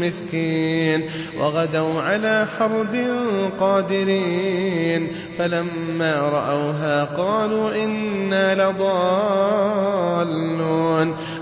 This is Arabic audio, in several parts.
مسكين وغدوا على حرد قادرين فلما رأوها قالوا إنا لضالون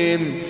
حميم